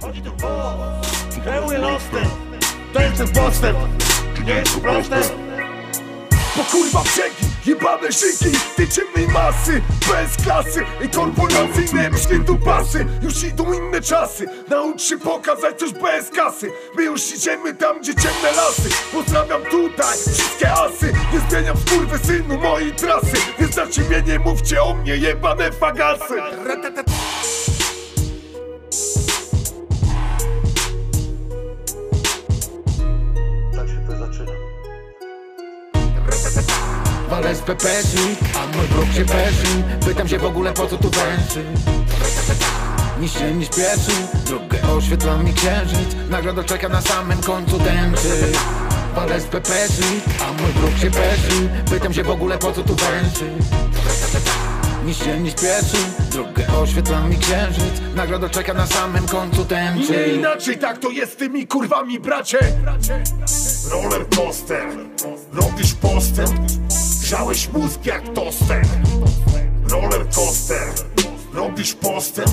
Chodzi tu boss, kreuje lostem To jest ten postęp, nie jest to proste? Bo kurwa brzegi, jebane szyki Tej ciemnej masy, bez klasy I korporacyjne myśli tu pasy. Już idą inne czasy Naucz się pokazać coś bez kasy. My już idziemy tam, gdzie ciemne lasy. Pozdrawiam tutaj wszystkie asy Nie zmieniam skurwy synu mojej trasy. Więc na ciebie nie mówcie o mnie jebane fagasy Walę z pepesik, a mój bruk się peszy Pytam się w ogóle po co tu węży? Niż się nie śpieszy Drogę oświetla mi księżyc. Nagroda czeka na samym końcu tęczy. Walę z pepesik, a mój bruk się peszy Pytam się w ogóle po co tu węży? Niż się nie śpieszy Drogę oświetla mi księżyc. Nagroda czeka na samym końcu I nie tęczy inaczej, tak to jest z tymi kurwami bracie. Roller coaster, robisz postęp Grzałeś mózg jak toster. Roller coaster, robisz postęp.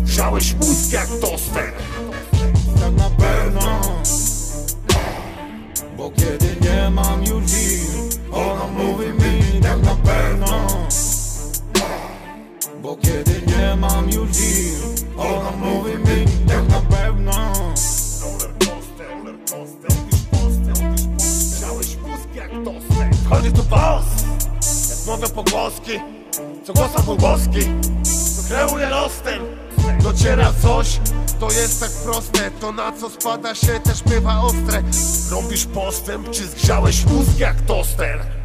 Grzałeś mózg jak toster. Tak na pewno. Bo kiedy nie mam już dziś Ona mówi mi tak na pewno. Bo kiedy nie mam już dziś Ona mówi mi tak na pewno. Roller coaster, roller coaster, Grzałeś mózg jak toster Chodzi tu boss, jak mówią pogłoski Co głosa pogłoski To kreuje lostem Dociera coś, to jest tak proste To na co spada się też bywa ostre. Robisz postęp, czy zgrzałeś mózg jak toster